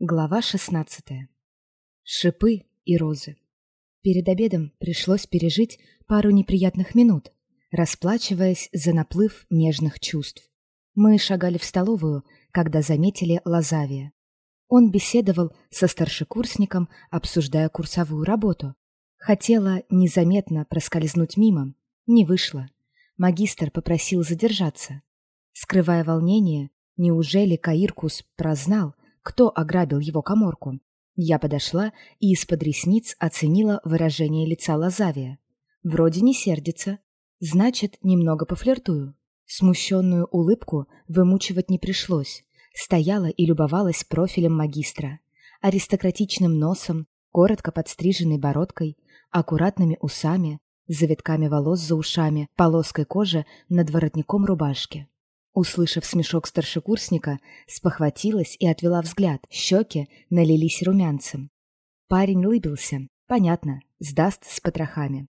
Глава 16. Шипы и розы. Перед обедом пришлось пережить пару неприятных минут, расплачиваясь за наплыв нежных чувств. Мы шагали в столовую, когда заметили Лазавия. Он беседовал со старшекурсником, обсуждая курсовую работу. Хотела незаметно проскользнуть мимо, не вышло. Магистр попросил задержаться. Скрывая волнение, неужели Каиркус прознал, кто ограбил его коморку. Я подошла и из-под ресниц оценила выражение лица Лазавия. Вроде не сердится. Значит, немного пофлиртую. Смущенную улыбку вымучивать не пришлось. Стояла и любовалась профилем магистра. Аристократичным носом, коротко подстриженной бородкой, аккуратными усами, завитками волос за ушами, полоской кожи над воротником рубашки. Услышав смешок старшекурсника, спохватилась и отвела взгляд. Щеки налились румянцем. Парень улыбился. Понятно, сдаст с потрохами.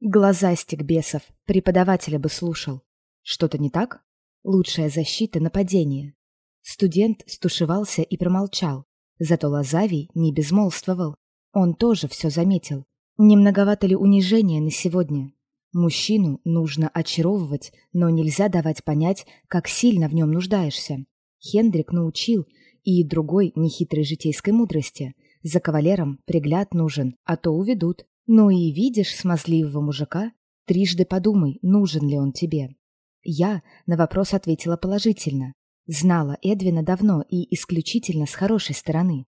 Глазастик бесов, преподавателя бы слушал. Что-то не так? Лучшая защита — нападение. Студент стушевался и промолчал. Зато Лазавий не безмолвствовал. Он тоже все заметил. Не многовато ли унижения на сегодня? Мужчину нужно очаровывать, но нельзя давать понять, как сильно в нем нуждаешься. Хендрик научил и другой нехитрой житейской мудрости. За кавалером пригляд нужен, а то уведут. Ну и видишь смазливого мужика, трижды подумай, нужен ли он тебе. Я на вопрос ответила положительно. Знала Эдвина давно и исключительно с хорошей стороны.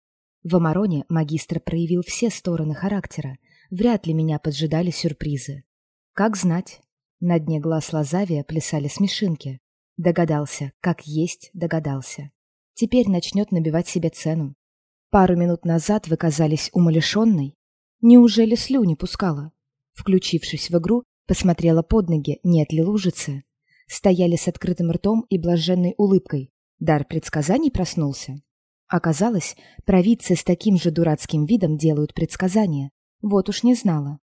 В Амароне магистр проявил все стороны характера. Вряд ли меня поджидали сюрпризы. Как знать. На дне глаз Лазавия плясали смешинки. Догадался, как есть догадался. Теперь начнет набивать себе цену. Пару минут назад вы казались умалишенной. Неужели слюни пускала? Включившись в игру, посмотрела под ноги, нет ли лужицы. Стояли с открытым ртом и блаженной улыбкой. Дар предсказаний проснулся. Оказалось, провидцы с таким же дурацким видом делают предсказания. Вот уж не знала.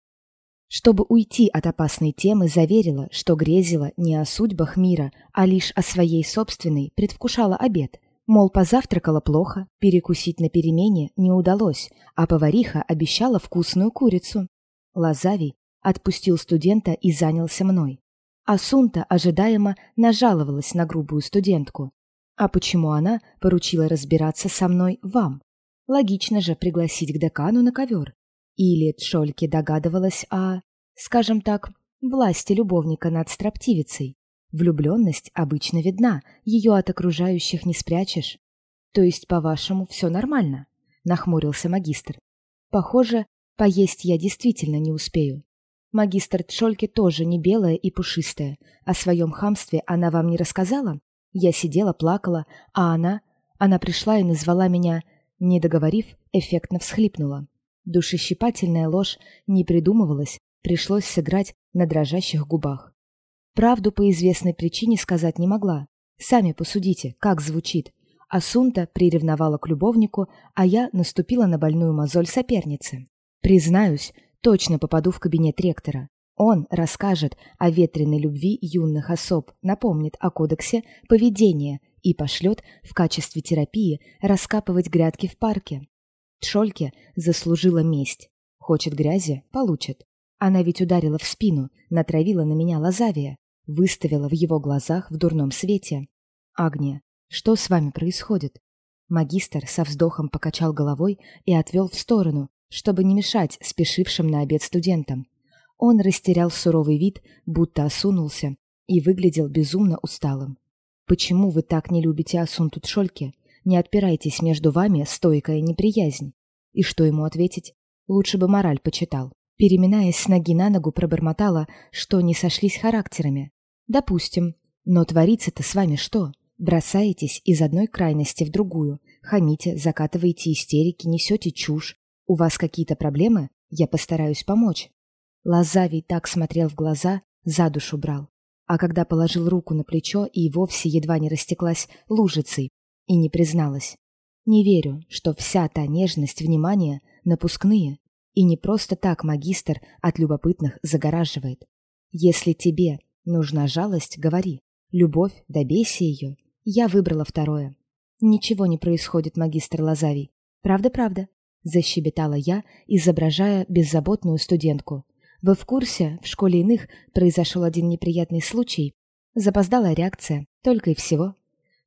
Чтобы уйти от опасной темы, заверила, что грезила не о судьбах мира, а лишь о своей собственной, предвкушала обед. Мол, позавтракала плохо, перекусить на перемене не удалось, а повариха обещала вкусную курицу. Лазавий отпустил студента и занялся мной. Асунта ожидаемо нажаловалась на грубую студентку. А почему она поручила разбираться со мной вам? Логично же пригласить к декану на ковер. Или Тшольке догадывалась о, скажем так, власти любовника над строптивицей. Влюбленность обычно видна, ее от окружающих не спрячешь. То есть, по-вашему, все нормально? Нахмурился магистр. Похоже, поесть я действительно не успею. Магистр Тшольке тоже не белая и пушистая. О своем хамстве она вам не рассказала? Я сидела, плакала, а она... Она пришла и назвала меня... Не договорив, эффектно всхлипнула. Душещипательная ложь не придумывалась, пришлось сыграть на дрожащих губах. Правду по известной причине сказать не могла. Сами посудите, как звучит. Асунта приревновала к любовнику, а я наступила на больную мозоль соперницы. Признаюсь, точно попаду в кабинет ректора. Он расскажет о ветреной любви юных особ, напомнит о кодексе поведения и пошлет в качестве терапии раскапывать грядки в парке. Тшольке заслужила месть. Хочет грязи — получит. Она ведь ударила в спину, натравила на меня лазавия, выставила в его глазах в дурном свете. «Агния, что с вами происходит?» Магистр со вздохом покачал головой и отвел в сторону, чтобы не мешать спешившим на обед студентам. Он растерял суровый вид, будто осунулся, и выглядел безумно усталым. «Почему вы так не любите Асунту Тшольке? Не отпирайтесь между вами стойкая неприязнь. И что ему ответить? Лучше бы мораль почитал. Переминаясь с ноги на ногу, пробормотала, что не сошлись характерами. Допустим. Но творится-то с вами что? Бросаетесь из одной крайности в другую, хамите, закатываете истерики, несете чушь. У вас какие-то проблемы? Я постараюсь помочь. Лазавий так смотрел в глаза, за душу брал. А когда положил руку на плечо и вовсе едва не растеклась лужицей, и не призналась. Не верю, что вся та нежность, внимание напускные, и не просто так магистр от любопытных загораживает. Если тебе нужна жалость, говори. Любовь, добейся ее. Я выбрала второе. Ничего не происходит, магистр Лазавий. Правда-правда, защебетала я, изображая беззаботную студентку. Вы в курсе, в школе иных произошел один неприятный случай. Запоздалая реакция, только и всего.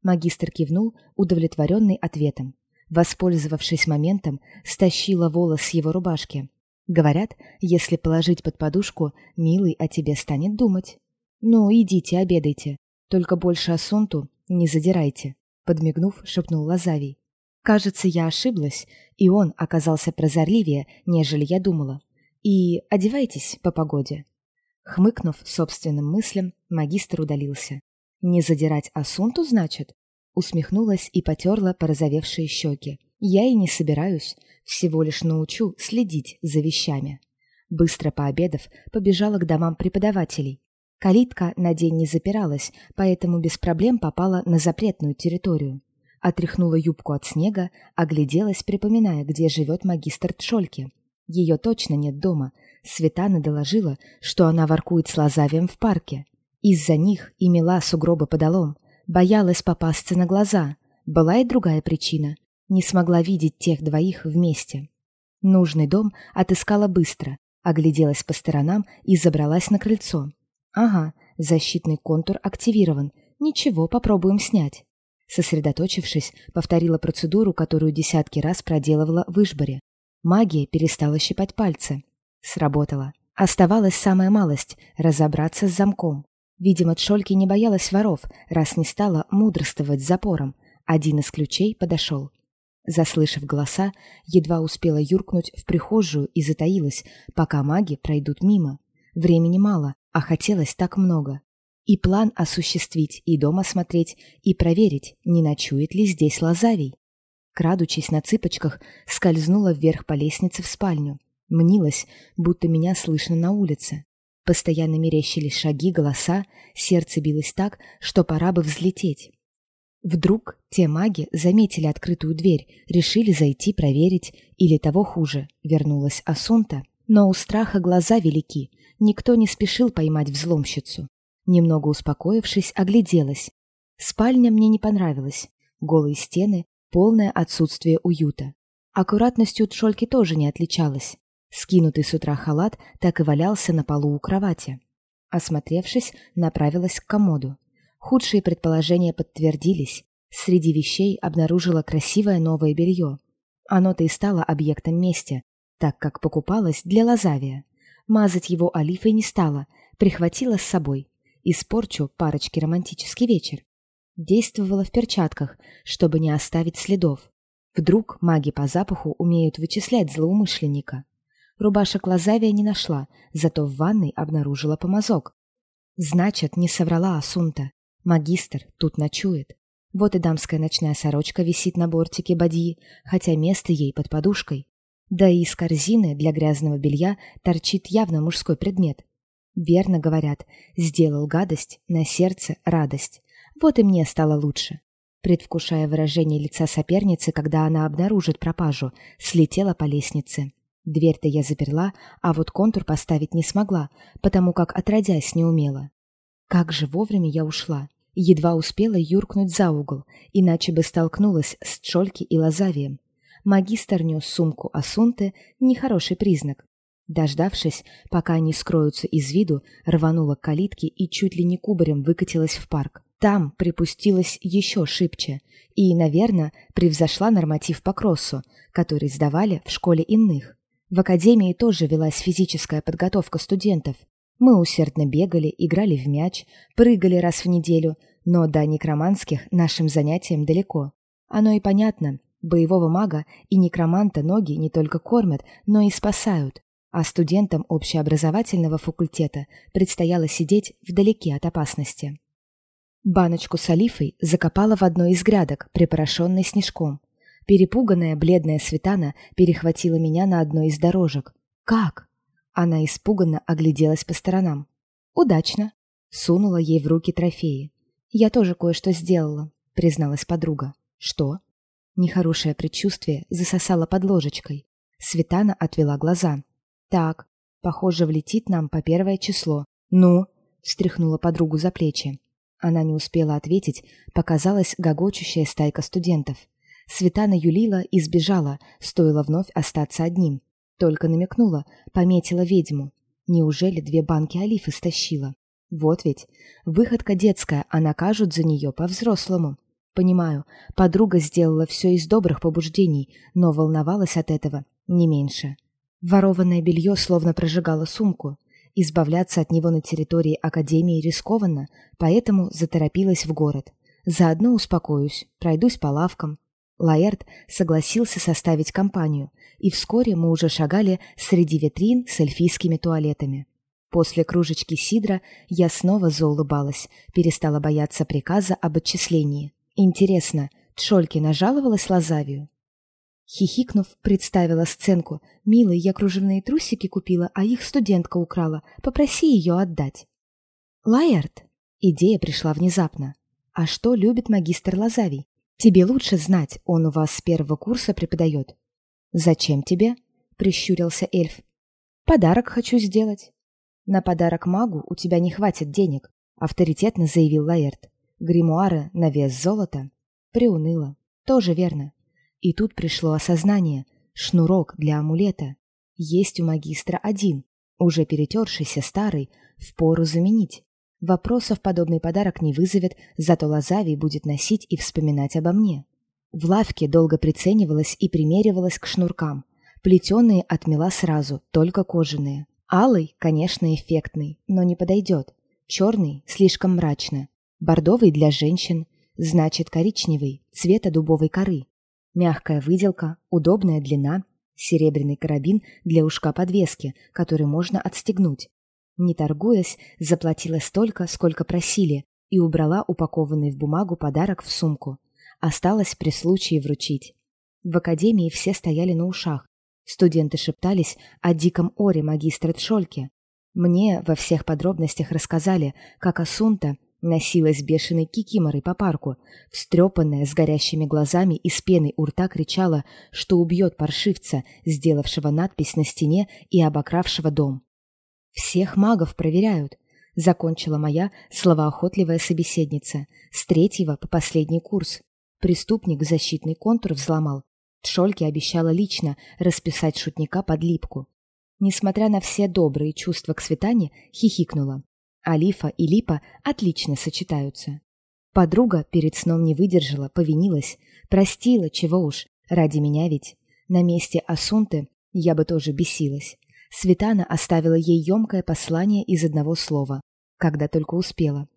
Магистр кивнул, удовлетворенный ответом. Воспользовавшись моментом, стащила волос с его рубашки. Говорят, если положить под подушку, милый о тебе станет думать. Ну, идите, обедайте. Только больше Асунту не задирайте, подмигнув, шепнул Лазавий. Кажется, я ошиблась, и он оказался прозорливее, нежели я думала. И одевайтесь по погоде. Хмыкнув собственным мыслям, магистр удалился. Не задирать Асунту, значит? Усмехнулась и потерла порозовевшие щеки. Я и не собираюсь, всего лишь научу следить за вещами. Быстро пообедав, побежала к домам преподавателей. Калитка на день не запиралась, поэтому без проблем попала на запретную территорию. Отряхнула юбку от снега, огляделась, припоминая, где живет магистр Тшольки. Ее точно нет дома. Светана доложила, что она воркует с Лазавием в парке. Из-за них и мела сугробы подолом. Боялась попасться на глаза. Была и другая причина. Не смогла видеть тех двоих вместе. Нужный дом отыскала быстро, огляделась по сторонам и забралась на крыльцо. Ага, защитный контур активирован. Ничего, попробуем снять. Сосредоточившись, повторила процедуру, которую десятки раз проделывала в Ишборе. Магия перестала щипать пальцы. Сработало. Оставалась самая малость — разобраться с замком. Видимо, Тшольки не боялась воров, раз не стала мудрствовать запором. Один из ключей подошел. Заслышав голоса, едва успела юркнуть в прихожую и затаилась, пока маги пройдут мимо. Времени мало, а хотелось так много. И план осуществить, и дом осмотреть, и проверить, не ночует ли здесь Лазавий. Крадучись на цыпочках, скользнула вверх по лестнице в спальню. Мнилась, будто меня слышно на улице. Постоянно мерещились шаги, голоса, сердце билось так, что пора бы взлететь. Вдруг те маги заметили открытую дверь, решили зайти проверить, или того хуже, вернулась Асунта. Но у страха глаза велики, никто не спешил поймать взломщицу. Немного успокоившись, огляделась. Спальня мне не понравилась. Голые стены, полное отсутствие уюта. Аккуратностью Тшольки тоже не отличалась. Скинутый с утра халат так и валялся на полу у кровати. Осмотревшись, направилась к комоду. Худшие предположения подтвердились. Среди вещей обнаружила красивое новое белье. Оно-то и стало объектом мести, так как покупалось для Лазавия. Мазать его олифой не стала, прихватила с собой. Испорчу парочке романтический вечер. Действовала в перчатках, чтобы не оставить следов. Вдруг маги по запаху умеют вычислять злоумышленника. Рубашек Лазавия не нашла, зато в ванной обнаружила помазок. Значит, не соврала Асунта. Магистр тут ночует. Вот и дамская ночная сорочка висит на бортике бадьи, хотя место ей под подушкой. Да и из корзины для грязного белья торчит явно мужской предмет. Верно говорят, сделал гадость, на сердце радость. Вот и мне стало лучше. Предвкушая выражение лица соперницы, когда она обнаружит пропажу, слетела по лестнице. Дверь-то я заперла, а вот контур поставить не смогла, потому как отродясь не умела. Как же вовремя я ушла. Едва успела юркнуть за угол, иначе бы столкнулась с Чольки и Лазавием. Магистр нес сумку Асунты — нехороший признак. Дождавшись, пока они скроются из виду, рванула к калитке и чуть ли не кубарем выкатилась в парк. Там припустилась еще шибче и, наверное, превзошла норматив по кроссу, который сдавали в школе иных. В академии тоже велась физическая подготовка студентов. Мы усердно бегали, играли в мяч, прыгали раз в неделю, но до некроманских нашим занятиям далеко. Оно и понятно, боевого мага и некроманта ноги не только кормят, но и спасают а студентам общеобразовательного факультета предстояло сидеть вдалеке от опасности. Баночку с олифой закопала в одной из грядок, припорошенной снежком. Перепуганная бледная Светана перехватила меня на одной из дорожек. «Как?» Она испуганно огляделась по сторонам. «Удачно!» Сунула ей в руки трофеи. «Я тоже кое-что сделала», — призналась подруга. «Что?» Нехорошее предчувствие засосало под ложечкой. Светана отвела глаза. «Так, похоже, влетит нам по первое число. Ну?» — встряхнула подругу за плечи. Она не успела ответить, показалась гогочущая стайка студентов. Светана юлила и сбежала, стоило вновь остаться одним. Только намекнула, пометила ведьму. Неужели две банки олив истощила? Вот ведь, выходка детская, а накажут за нее по-взрослому. Понимаю, подруга сделала все из добрых побуждений, но волновалась от этого не меньше. Ворованное белье словно прожигало сумку. Избавляться от него на территории Академии рискованно, поэтому заторопилась в город. Заодно успокоюсь, пройдусь по лавкам. Лаэрт согласился составить компанию, и вскоре мы уже шагали среди витрин с эльфийскими туалетами. После кружечки сидра я снова заулыбалась, перестала бояться приказа об отчислении. Интересно, Тшольки нажаловалась Лазавию? Хихикнув, представила сценку. «Милый, я кружевные трусики купила, а их студентка украла. Попроси ее отдать». «Лаэрт!» Идея пришла внезапно. «А что любит магистр Лазавий? Тебе лучше знать, он у вас с первого курса преподает». «Зачем тебе?» — прищурился эльф. «Подарок хочу сделать». «На подарок магу у тебя не хватит денег», — авторитетно заявил Лаэрт. «Гримуары на вес золота?» Приуныло. «Тоже верно. И тут пришло осознание. Шнурок для амулета. Есть у магистра один, уже перетершийся старый, впору заменить. Вопросов подобный подарок не вызовет, зато Лазавий будет носить и вспоминать обо мне. В лавке долго приценивалась и примеривалась к шнуркам. Плетеные отмела сразу, только кожаные. Алый, конечно, эффектный, но не подойдет. Черный — слишком мрачно. Бордовый для женщин, значит коричневый, цвета дубовой коры. Мягкая выделка, удобная длина, серебряный карабин для ушка подвески, который можно отстегнуть. Не торгуясь, заплатила столько, сколько просили, и убрала упакованный в бумагу подарок в сумку. Осталось при случае вручить. В академии все стояли на ушах. Студенты шептались о диком оре магистра Тшольке. Мне во всех подробностях рассказали, как Асунта Носилась бешеной кикиморой по парку, встрепанная, с горящими глазами и с пеной у рта кричала, что убьет паршивца, сделавшего надпись на стене и обокравшего дом. «Всех магов проверяют», — закончила моя словоохотливая собеседница, с третьего по последний курс. Преступник защитный контур взломал. Тшольке обещала лично расписать шутника под липку. Несмотря на все добрые чувства к Светане, хихикнула. Алифа и Липа отлично сочетаются. Подруга перед сном не выдержала, повинилась. Простила, чего уж, ради меня ведь. На месте Асунты я бы тоже бесилась. Светана оставила ей емкое послание из одного слова, когда только успела.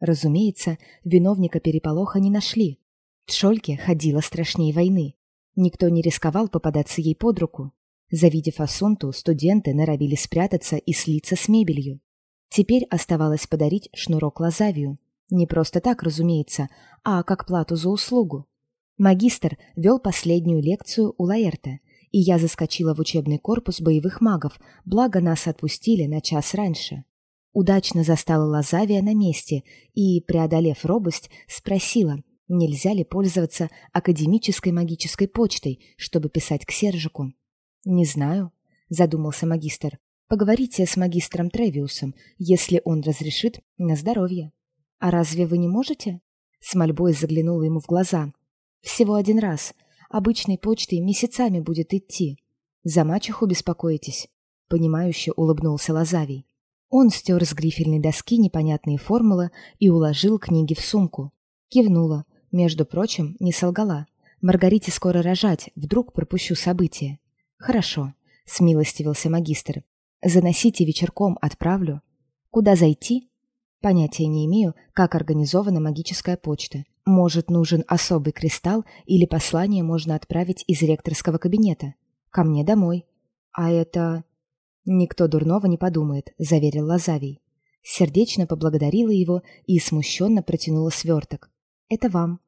Разумеется, виновника переполоха не нашли. Тшольке ходила страшнее войны. Никто не рисковал попадаться ей под руку. Завидев Асунту, студенты норовили спрятаться и слиться с мебелью. Теперь оставалось подарить шнурок Лазавию. Не просто так, разумеется, а как плату за услугу. Магистр вел последнюю лекцию у Лаэрта, и я заскочила в учебный корпус боевых магов, благо нас отпустили на час раньше. Удачно застала Лазавия на месте и, преодолев робость, спросила, нельзя ли пользоваться академической магической почтой, чтобы писать к Сержику. «Не знаю», — задумался магистр. Поговорите с магистром Тревиусом, если он разрешит, на здоровье. А разве вы не можете? С мольбой заглянула ему в глаза. Всего один раз. Обычной почтой месяцами будет идти. За мачеху беспокоитесь? Понимающе улыбнулся Лазавий. Он стер с грифельной доски непонятные формулы и уложил книги в сумку. Кивнула. Между прочим, не солгала. Маргарите скоро рожать, вдруг пропущу события. Хорошо, смилостивился магистр. Заносите вечерком, отправлю. Куда зайти? Понятия не имею, как организована магическая почта. Может, нужен особый кристалл или послание можно отправить из ректорского кабинета. Ко мне домой. А это... Никто дурного не подумает, заверил Лазавий. Сердечно поблагодарила его и смущенно протянула сверток. Это вам.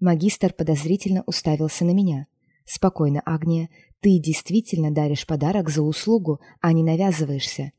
Магистр подозрительно уставился на меня. Спокойно, Агния, ты действительно даришь подарок за услугу, а не навязываешься.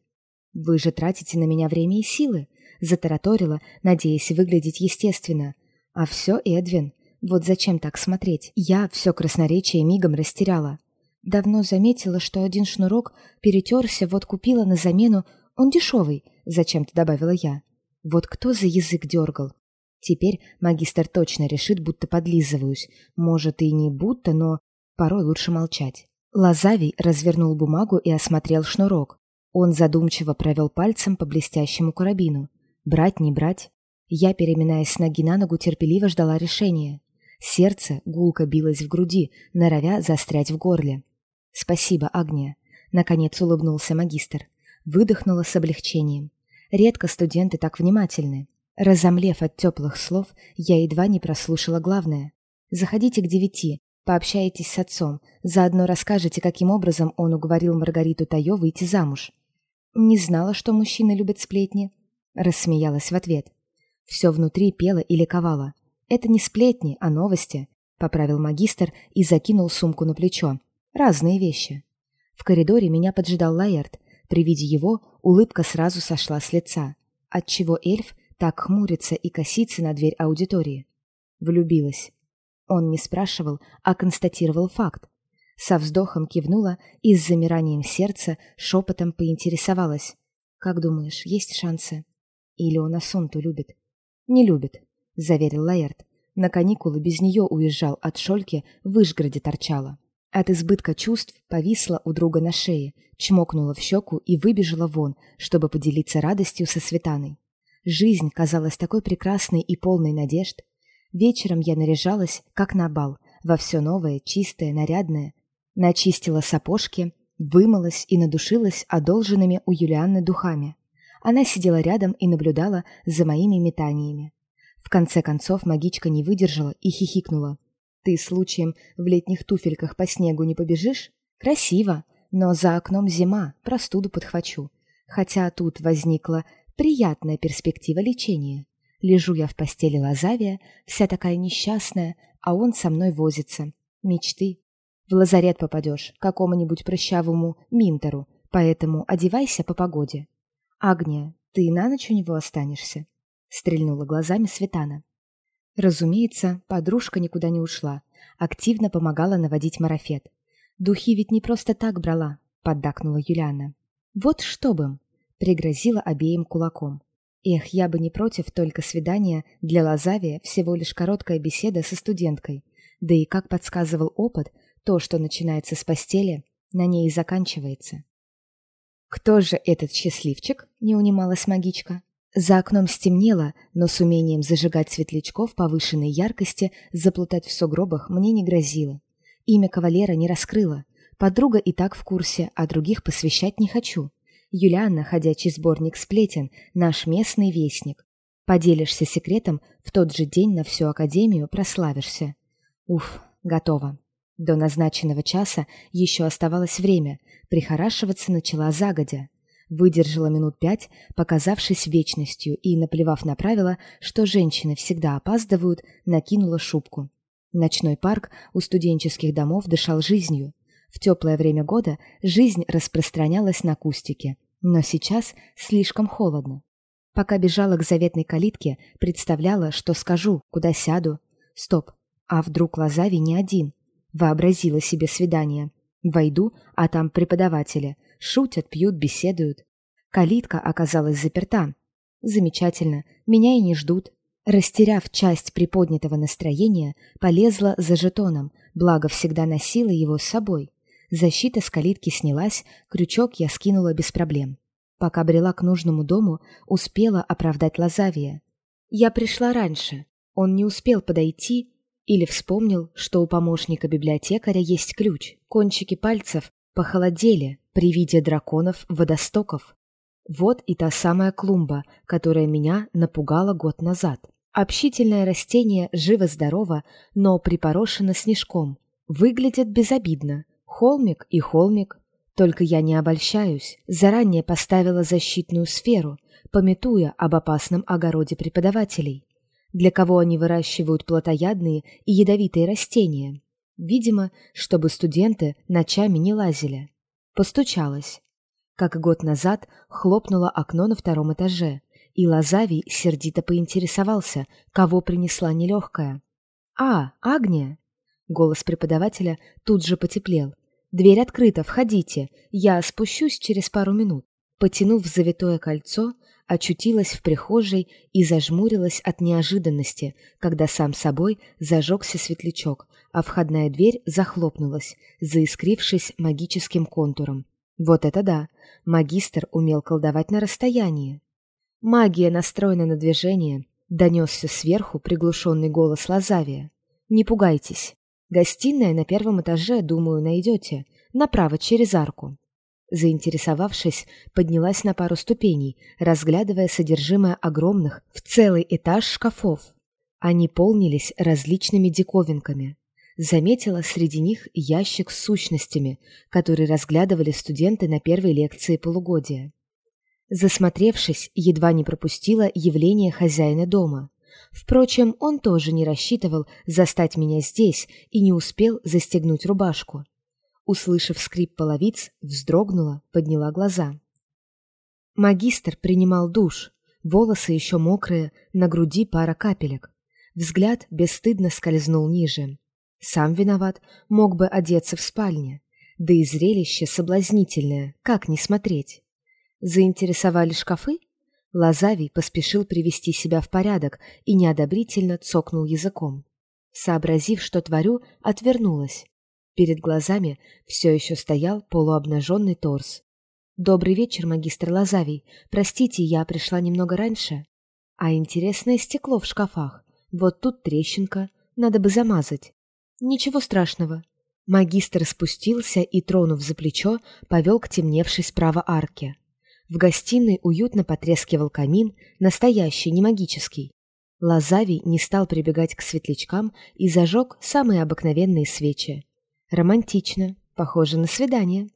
Вы же тратите на меня время и силы, затараторила, надеясь выглядеть естественно. А все Эдвин. Вот зачем так смотреть? Я все красноречие мигом растеряла. Давно заметила, что один шнурок перетерся, вот купила на замену. Он дешевый, зачем-то добавила я. Вот кто за язык дергал? Теперь магистр точно решит, будто подлизываюсь. Может, и не будто, но порой лучше молчать. Лазавий развернул бумагу и осмотрел шнурок. Он задумчиво провел пальцем по блестящему карабину. Брать, не брать? Я, переминаясь с ноги на ногу, терпеливо ждала решения. Сердце гулко билось в груди, норовя застрять в горле. «Спасибо, Агния», — наконец улыбнулся магистр. Выдохнула с облегчением. Редко студенты так внимательны. Разомлев от теплых слов, я едва не прослушала главное. «Заходите к девяти, пообщаетесь с отцом, заодно расскажете, каким образом он уговорил Маргариту Тайо выйти замуж». «Не знала, что мужчины любят сплетни», — рассмеялась в ответ. Все внутри пело и ликовало. «Это не сплетни, а новости», — поправил магистр и закинул сумку на плечо. «Разные вещи». В коридоре меня поджидал Лаэрт. При виде его улыбка сразу сошла с лица, отчего эльф так хмурится и косится на дверь аудитории. Влюбилась. Он не спрашивал, а констатировал факт. Со вздохом кивнула и с замиранием сердца шепотом поинтересовалась. «Как думаешь, есть шансы? Или он Асунту любит?» «Не любит», — заверил Лаэрт. На каникулы без нее уезжал от Шольки, в Вышгороде торчала. От избытка чувств повисла у друга на шее, чмокнула в щеку и выбежала вон, чтобы поделиться радостью со Светаной. Жизнь казалась такой прекрасной и полной надежд. Вечером я наряжалась, как на бал, во все новое, чистое, нарядное. Начистила сапожки, вымылась и надушилась одолженными у Юлианны духами. Она сидела рядом и наблюдала за моими метаниями. В конце концов магичка не выдержала и хихикнула. «Ты случаем в летних туфельках по снегу не побежишь? Красиво, но за окном зима, простуду подхвачу. Хотя тут возникла приятная перспектива лечения. Лежу я в постели Лазавия, вся такая несчастная, а он со мной возится. Мечты. В лазарет попадешь, какому-нибудь прыщавому Минтеру, поэтому одевайся по погоде. «Агния, ты на ночь у него останешься?» — стрельнула глазами Светана. Разумеется, подружка никуда не ушла, активно помогала наводить марафет. «Духи ведь не просто так брала», — поддакнула Юлиана. «Вот что бы пригрозила обеим кулаком. Эх, я бы не против, только свидания для Лазавия всего лишь короткая беседа со студенткой. Да и, как подсказывал опыт, то, что начинается с постели, на ней и заканчивается. «Кто же этот счастливчик?» — не унималась магичка. За окном стемнело, но с умением зажигать светлячков повышенной яркости заплутать в сугробах мне не грозило. Имя кавалера не раскрыла. Подруга и так в курсе, а других посвящать не хочу. Юлианна, ходячий сборник сплетен, наш местный вестник. Поделишься секретом, в тот же день на всю академию прославишься. Уф, готово. До назначенного часа еще оставалось время, прихорашиваться начала загодя. Выдержала минут пять, показавшись вечностью, и, наплевав на правила, что женщины всегда опаздывают, накинула шубку. Ночной парк у студенческих домов дышал жизнью. В теплое время года жизнь распространялась на кустике, но сейчас слишком холодно. Пока бежала к заветной калитке, представляла, что скажу, куда сяду. Стоп, а вдруг Лазави не один? Вообразила себе свидание. Войду, а там преподаватели. Шутят, пьют, беседуют. Калитка оказалась заперта. Замечательно, меня и не ждут. Растеряв часть приподнятого настроения, полезла за жетоном, благо всегда носила его с собой. Защита с калитки снялась, крючок я скинула без проблем. Пока брела к нужному дому, успела оправдать Лазавия. Я пришла раньше. Он не успел подойти, или вспомнил, что у помощника библиотекаря есть ключ. Кончики пальцев похолодели при виде драконов-водостоков. Вот и та самая клумба, которая меня напугала год назад. Общительное растение живо-здорово, но припорошено снежком. Выглядит безобидно. Холмик и холмик. Только я не обольщаюсь. Заранее поставила защитную сферу, пометуя об опасном огороде преподавателей для кого они выращивают плотоядные и ядовитые растения. Видимо, чтобы студенты ночами не лазили. Постучалась. Как год назад хлопнуло окно на втором этаже, и Лазавий сердито поинтересовался, кого принесла нелегкая. «А, Агния!» Голос преподавателя тут же потеплел. «Дверь открыта, входите. Я спущусь через пару минут». Потянув завитое кольцо, очутилась в прихожей и зажмурилась от неожиданности, когда сам собой зажегся светлячок, а входная дверь захлопнулась, заискрившись магическим контуром. Вот это да! Магистр умел колдовать на расстоянии. Магия настроена на движение, донесся сверху приглушенный голос Лазавия. Не пугайтесь. Гостиная на первом этаже, думаю, найдете. Направо, через арку. Заинтересовавшись, поднялась на пару ступеней, разглядывая содержимое огромных в целый этаж шкафов. Они полнились различными диковинками. Заметила среди них ящик с сущностями, который разглядывали студенты на первой лекции полугодия. Засмотревшись, едва не пропустила явление хозяина дома. Впрочем, он тоже не рассчитывал застать меня здесь и не успел застегнуть рубашку. Услышав скрип половиц, вздрогнула, подняла глаза. Магистр принимал душ, волосы еще мокрые, на груди пара капелек. Взгляд бесстыдно скользнул ниже. Сам виноват, мог бы одеться в спальне. Да и зрелище соблазнительное, как не смотреть. Заинтересовали шкафы? Лазавий поспешил привести себя в порядок и неодобрительно цокнул языком. Сообразив, что творю, отвернулась. Перед глазами все еще стоял полуобнаженный торс. «Добрый вечер, магистр Лазавий. Простите, я пришла немного раньше. А интересное стекло в шкафах. Вот тут трещинка. Надо бы замазать. Ничего страшного». Магистр спустился и, тронув за плечо, повел к темневшей справа арке. В гостиной уютно потрескивал камин, настоящий, не магический. Лазавий не стал прибегать к светлячкам и зажег самые обыкновенные свечи. Романтично, похоже на свидание.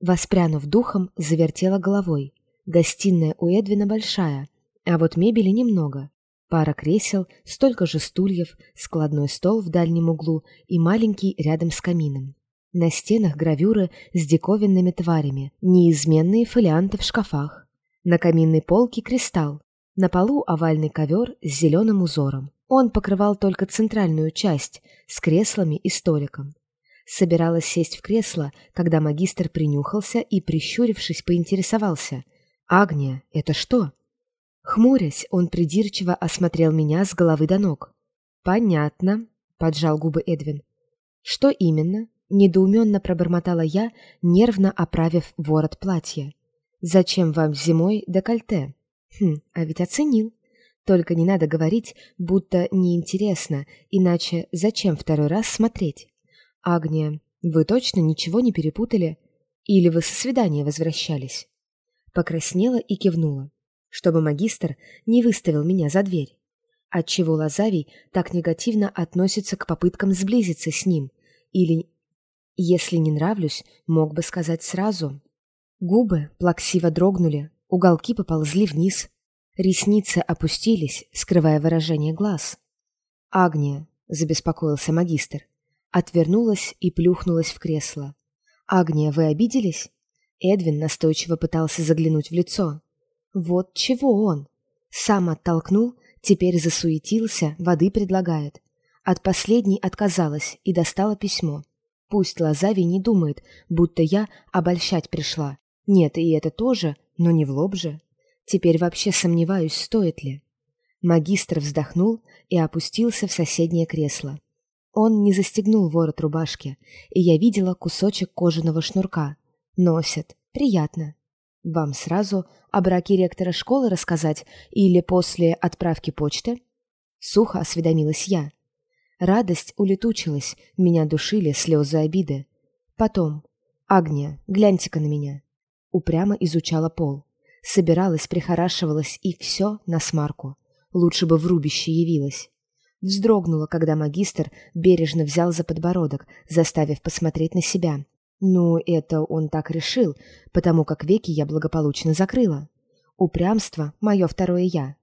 Воспрянув духом, завертела головой. Гостиная у Эдвина большая, а вот мебели немного. Пара кресел, столько же стульев, складной стол в дальнем углу и маленький рядом с камином. На стенах гравюры с диковинными тварями, неизменные фолианты в шкафах. На каминной полке кристалл, на полу овальный ковер с зеленым узором. Он покрывал только центральную часть с креслами и столиком. Собиралась сесть в кресло, когда магистр принюхался и, прищурившись, поинтересовался. «Агния, это что?» Хмурясь, он придирчиво осмотрел меня с головы до ног. «Понятно», — поджал губы Эдвин. «Что именно?» — недоуменно пробормотала я, нервно оправив ворот платья. «Зачем вам зимой декольте?» «Хм, а ведь оценил. Только не надо говорить, будто неинтересно, иначе зачем второй раз смотреть?» «Агния, вы точно ничего не перепутали? Или вы со свидания возвращались?» Покраснела и кивнула, чтобы магистр не выставил меня за дверь. Отчего Лазавий так негативно относится к попыткам сблизиться с ним? Или, если не нравлюсь, мог бы сказать сразу? Губы плаксиво дрогнули, уголки поползли вниз, ресницы опустились, скрывая выражение глаз. «Агния», — забеспокоился магистр, Отвернулась и плюхнулась в кресло. «Агния, вы обиделись?» Эдвин настойчиво пытался заглянуть в лицо. «Вот чего он?» Сам оттолкнул, теперь засуетился, воды предлагает. От последней отказалась и достала письмо. Пусть Лазави не думает, будто я обольщать пришла. Нет, и это тоже, но не в лоб же. Теперь вообще сомневаюсь, стоит ли. Магистр вздохнул и опустился в соседнее кресло. Он не застегнул ворот рубашки, и я видела кусочек кожаного шнурка. Носят. Приятно. Вам сразу о браке ректора школы рассказать или после отправки почты? Сухо осведомилась я. Радость улетучилась, меня душили слезы обиды. Потом. Агния, гляньте-ка на меня. Упрямо изучала пол. Собиралась, прихорашивалась, и все на смарку. Лучше бы в рубище явилась. Вздрогнула, когда магистр бережно взял за подбородок, заставив посмотреть на себя. Ну, это он так решил, потому как веки я благополучно закрыла. Упрямство — мое второе «я».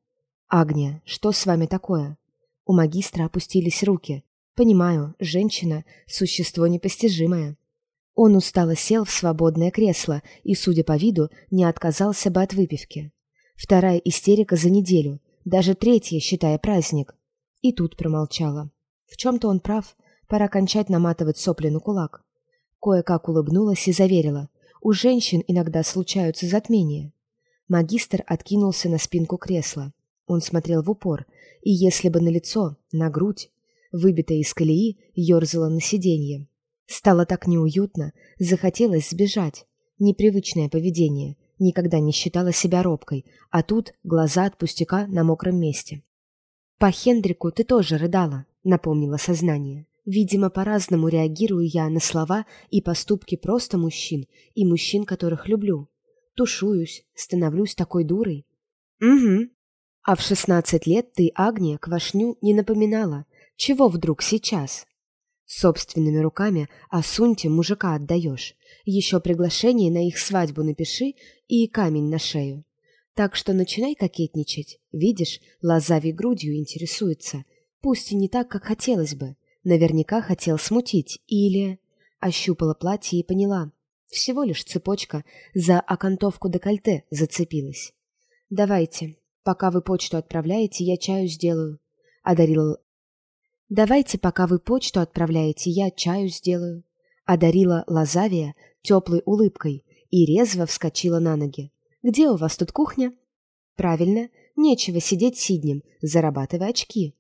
«Агния, что с вами такое?» У магистра опустились руки. «Понимаю, женщина — существо непостижимое». Он устало сел в свободное кресло и, судя по виду, не отказался бы от выпивки. Вторая истерика за неделю, даже третья, считая праздник. И тут промолчала. В чем-то он прав, пора кончать наматывать сопли на кулак. Кое-как улыбнулась и заверила. У женщин иногда случаются затмения. Магистр откинулся на спинку кресла. Он смотрел в упор, и если бы на лицо, на грудь, выбитая из колеи, ерзала на сиденье. Стало так неуютно, захотелось сбежать. Непривычное поведение, никогда не считала себя робкой, а тут глаза от пустяка на мокром месте. «По Хендрику ты тоже рыдала», — напомнило сознание. «Видимо, по-разному реагирую я на слова и поступки просто мужчин и мужчин, которых люблю. Тушуюсь, становлюсь такой дурой». «Угу. А в шестнадцать лет ты, Агния, квашню не напоминала. Чего вдруг сейчас?» Собственными руками Асуньте мужика отдаешь. Еще приглашение на их свадьбу напиши и камень на шею. Так что начинай кокетничать. Видишь, Лазави грудью интересуется. Пусть и не так, как хотелось бы. Наверняка хотел смутить. Или... Ощупала платье и поняла. Всего лишь цепочка за окантовку декольте зацепилась. «Давайте, пока вы почту отправляете, я чаю сделаю», — одарила «Давайте, пока вы почту отправляете, я чаю сделаю», — одарила Лазавия теплой улыбкой и резво вскочила на ноги. «Где у вас тут кухня?» «Правильно, нечего сидеть сиднем, зарабатывая очки».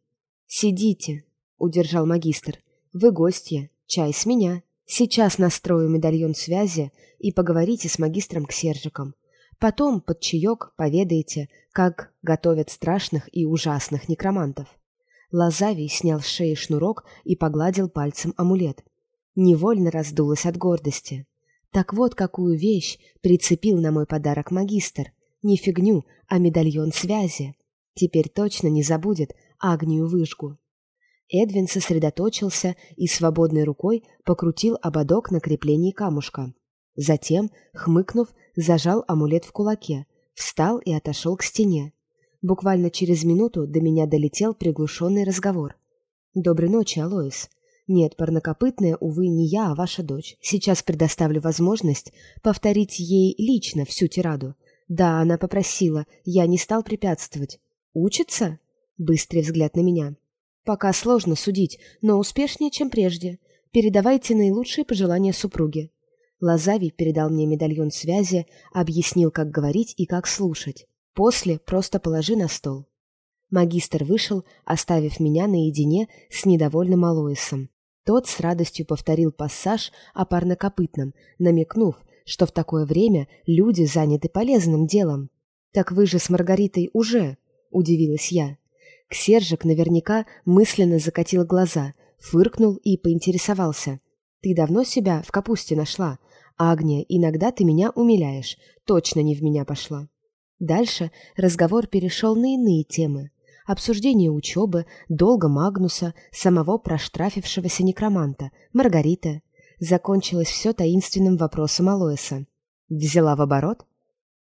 «Сидите», — удержал магистр. «Вы гостья, чай с меня. Сейчас настрою медальон связи и поговорите с магистром Ксержиком. Потом под чаек поведаете, как готовят страшных и ужасных некромантов». Лазавий снял с шеи шнурок и погладил пальцем амулет. Невольно раздулась от гордости. Так вот, какую вещь прицепил на мой подарок магистр. Не фигню, а медальон связи. Теперь точно не забудет Агнию выжгу. Эдвин сосредоточился и свободной рукой покрутил ободок на креплении камушка. Затем, хмыкнув, зажал амулет в кулаке, встал и отошел к стене. Буквально через минуту до меня долетел приглушенный разговор. «Доброй ночи, Алоис. Нет, парнокопытная, увы, не я, а ваша дочь. Сейчас предоставлю возможность повторить ей лично всю тираду. Да, она попросила, я не стал препятствовать. Учится?» Быстрый взгляд на меня. «Пока сложно судить, но успешнее, чем прежде. Передавайте наилучшие пожелания супруге». Лазавий передал мне медальон связи, объяснил, как говорить и как слушать. После просто положи на стол. Магистр вышел, оставив меня наедине с недовольным Алоисом. Тот с радостью повторил пассаж о парнокопытном, намекнув, что в такое время люди заняты полезным делом. «Так вы же с Маргаритой уже?» – удивилась я. Ксержик наверняка мысленно закатил глаза, фыркнул и поинтересовался. «Ты давно себя в капусте нашла? Агния, иногда ты меня умиляешь. Точно не в меня пошла». Дальше разговор перешел на иные темы. Обсуждение учебы, долга Магнуса, самого проштрафившегося некроманта, Маргарита. Закончилось все таинственным вопросом Алоэса. «Взяла в оборот?»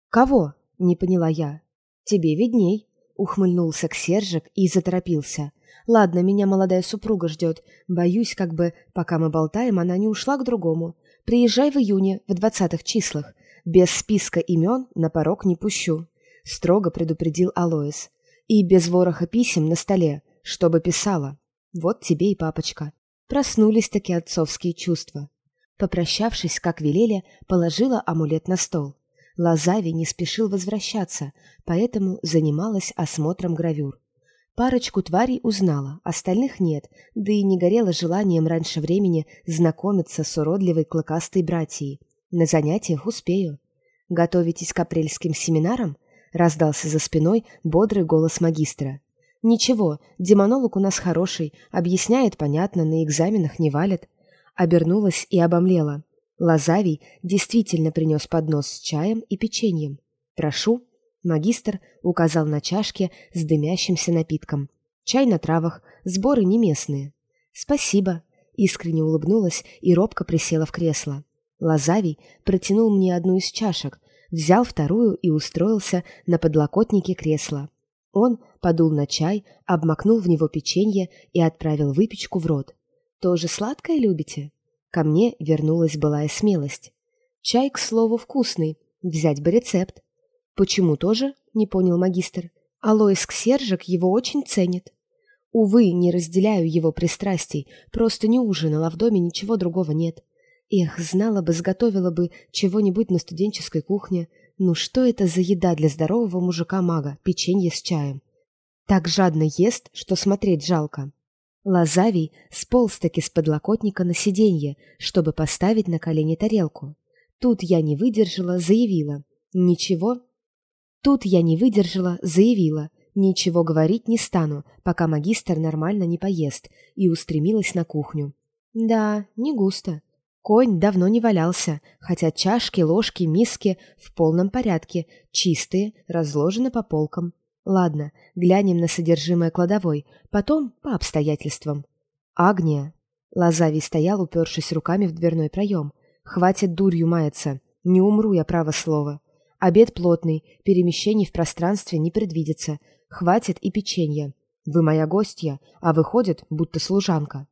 «Кого?» — не поняла я. «Тебе видней», — ухмыльнулся Ксержик и заторопился. «Ладно, меня молодая супруга ждет. Боюсь, как бы, пока мы болтаем, она не ушла к другому. Приезжай в июне, в двадцатых числах. Без списка имен на порог не пущу», — строго предупредил Алоис. «И без вороха писем на столе, чтобы писала. Вот тебе и папочка». Проснулись таки отцовские чувства. Попрощавшись, как велели, положила амулет на стол. Лазави не спешил возвращаться, поэтому занималась осмотром гравюр. Парочку тварей узнала, остальных нет, да и не горело желанием раньше времени знакомиться с уродливой клыкастой братьей. На занятиях успею. Готовитесь к апрельским семинарам? Раздался за спиной бодрый голос магистра. Ничего, демонолог у нас хороший, объясняет понятно, на экзаменах не валит. Обернулась и обомлела. Лазавий действительно принес поднос с чаем и печеньем. «Прошу». Магистр указал на чашке с дымящимся напитком. «Чай на травах, сборы не местные». «Спасибо», — искренне улыбнулась и робко присела в кресло. Лазавий протянул мне одну из чашек, взял вторую и устроился на подлокотнике кресла. Он подул на чай, обмакнул в него печенье и отправил выпечку в рот. «Тоже сладкое любите?» Ко мне вернулась былая смелость. «Чай, к слову, вкусный. Взять бы рецепт». «Почему тоже?» — не понял магистр. «Алоис Ксержик его очень ценит». Увы, не разделяю его пристрастий, просто не ужинала, в доме ничего другого нет. Эх, знала бы, сготовила бы чего-нибудь на студенческой кухне, Ну что это за еда для здорового мужика-мага, печенье с чаем? Так жадно ест, что смотреть жалко. Лазавий сполз-таки с подлокотника на сиденье, чтобы поставить на колени тарелку. Тут я не выдержала, заявила. Ничего. Тут я не выдержала, заявила. Ничего говорить не стану, пока магистр нормально не поест, и устремилась на кухню. Да, не густо. Конь давно не валялся, хотя чашки, ложки, миски в полном порядке, чистые, разложены по полкам. Ладно, глянем на содержимое кладовой, потом по обстоятельствам. Агния. Лазавий стоял, упершись руками в дверной проем. Хватит дурью маяться. Не умру я, право слово. Обед плотный, перемещений в пространстве не предвидится. Хватит и печенья. Вы моя гостья, а выходит, будто служанка.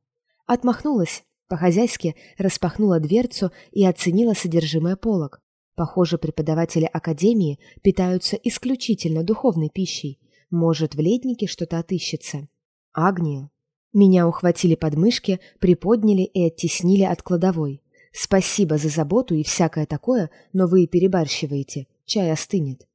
Отмахнулась, по-хозяйски распахнула дверцу и оценила содержимое полок. Похоже, преподаватели академии питаются исключительно духовной пищей. Может, в летнике что-то отыщется. Агния. Меня ухватили под мышки, приподняли и оттеснили от кладовой. Спасибо за заботу и всякое такое, но вы перебарщиваете. Чай остынет.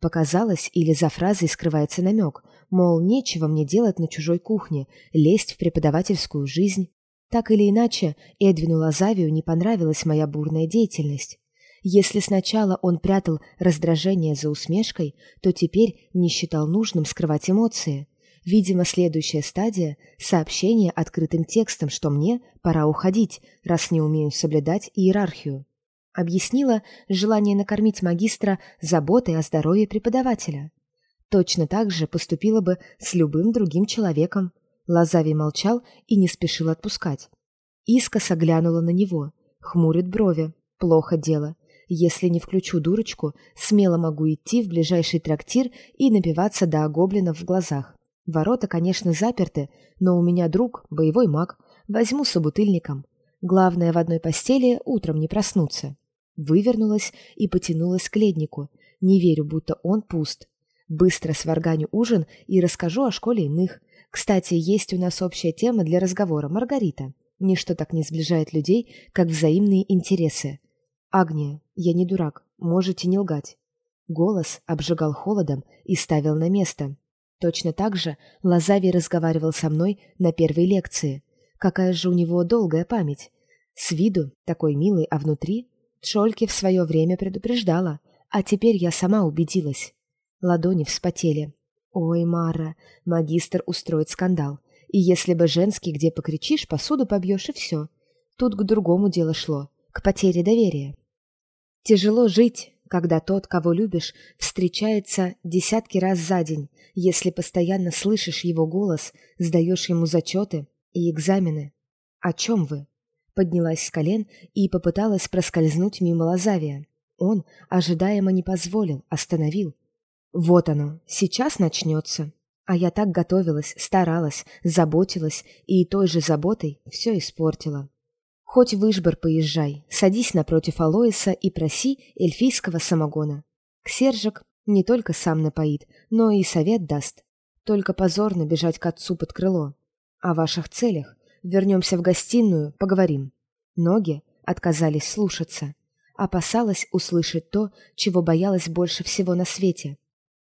Показалось, или за фразой скрывается намек, мол, нечего мне делать на чужой кухне, лезть в преподавательскую жизнь. Так или иначе, Эдвину Лазавию не понравилась моя бурная деятельность. Если сначала он прятал раздражение за усмешкой, то теперь не считал нужным скрывать эмоции. Видимо, следующая стадия — сообщение открытым текстом, что мне пора уходить, раз не умею соблюдать иерархию. Объяснила желание накормить магистра заботой о здоровье преподавателя. Точно так же поступила бы с любым другим человеком. Лазавий молчал и не спешил отпускать. Искоса глянула на него, хмурит брови. Плохо дело. Если не включу дурочку, смело могу идти в ближайший трактир и напиваться до гоблинов в глазах. Ворота, конечно, заперты, но у меня друг, боевой маг. Возьму собутыльником. Главное в одной постели утром не проснуться. Вывернулась и потянулась к леднику. Не верю, будто он пуст. Быстро сварганю ужин и расскажу о школе иных. Кстати, есть у нас общая тема для разговора, Маргарита. Ничто так не сближает людей, как взаимные интересы. «Агния, я не дурак, можете не лгать». Голос обжигал холодом и ставил на место. Точно так же Лазави разговаривал со мной на первой лекции. Какая же у него долгая память. С виду такой милый, а внутри... Чольки в свое время предупреждала, а теперь я сама убедилась. Ладони вспотели. Ой, Мара, магистр устроит скандал. И если бы женский, где покричишь, посуду побьешь и все. Тут к другому дело шло, к потере доверия. Тяжело жить, когда тот, кого любишь, встречается десятки раз за день, если постоянно слышишь его голос, сдаешь ему зачеты и экзамены. О чем вы? Поднялась с колен и попыталась проскользнуть мимо Лазавия. Он ожидаемо не позволил, остановил. Вот оно, сейчас начнется. А я так готовилась, старалась, заботилась, и той же заботой все испортила. Хоть в Ишбор поезжай, садись напротив Алоиса и проси эльфийского самогона. Ксержик не только сам напоит, но и совет даст. Только позорно бежать к отцу под крыло. О ваших целях вернемся в гостиную, поговорим. Ноги отказались слушаться. Опасалась услышать то, чего боялась больше всего на свете.